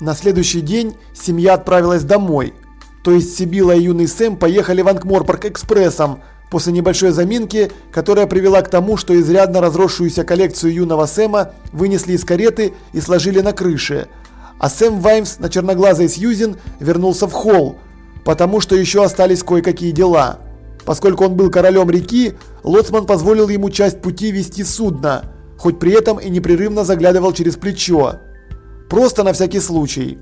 На следующий день семья отправилась домой. То есть Сибила и юный Сэм поехали в Анкморпорг экспрессом, после небольшой заминки, которая привела к тому, что изрядно разросшуюся коллекцию юного Сэма вынесли из кареты и сложили на крыше. А Сэм Ваймс на черноглазой Сьюзен вернулся в холл, потому что еще остались кое-какие дела. Поскольку он был королем реки, лоцман позволил ему часть пути вести судно, хоть при этом и непрерывно заглядывал через плечо. Просто на всякий случай.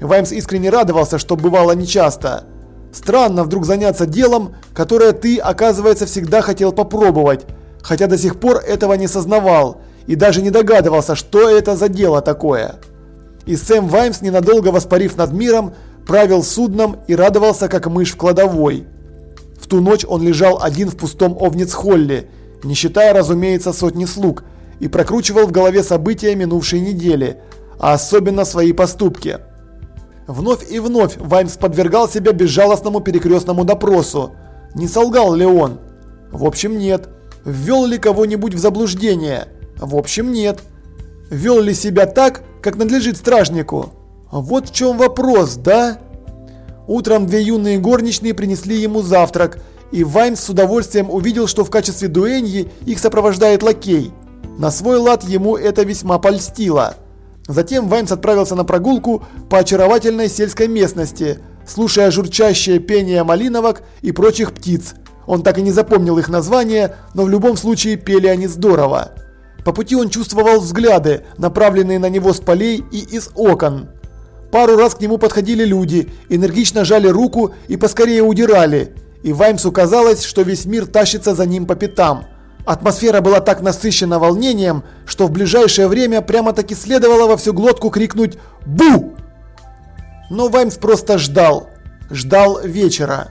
Ваймс искренне радовался, что бывало нечасто. Странно вдруг заняться делом, которое ты, оказывается, всегда хотел попробовать, хотя до сих пор этого не сознавал и даже не догадывался, что это за дело такое. И Сэм Ваймс, ненадолго воспарив над миром, правил судном и радовался, как мышь в кладовой. В ту ночь он лежал один в пустом Овниц-Холле, не считая, разумеется, сотни слуг, и прокручивал в голове события минувшей недели, а особенно свои поступки. Вновь и вновь Ваймс подвергал себя безжалостному перекрестному допросу. Не солгал ли он? В общем, нет. Ввел ли кого-нибудь в заблуждение? В общем, нет. Вел ли себя так, как надлежит стражнику? Вот в чем вопрос, да? Утром две юные горничные принесли ему завтрак, и Ваймс с удовольствием увидел, что в качестве дуэньи их сопровождает лакей. На свой лад ему это весьма польстило. Затем Ваймс отправился на прогулку по очаровательной сельской местности, слушая журчащее пение малиновок и прочих птиц. Он так и не запомнил их названия, но в любом случае пели они здорово. По пути он чувствовал взгляды, направленные на него с полей и из окон. Пару раз к нему подходили люди, энергично жали руку и поскорее удирали. И Ваймсу казалось, что весь мир тащится за ним по пятам. Атмосфера была так насыщена волнением, что в ближайшее время прямо-таки следовало во всю глотку крикнуть «Бу!». Но Ваймс просто ждал. Ждал вечера.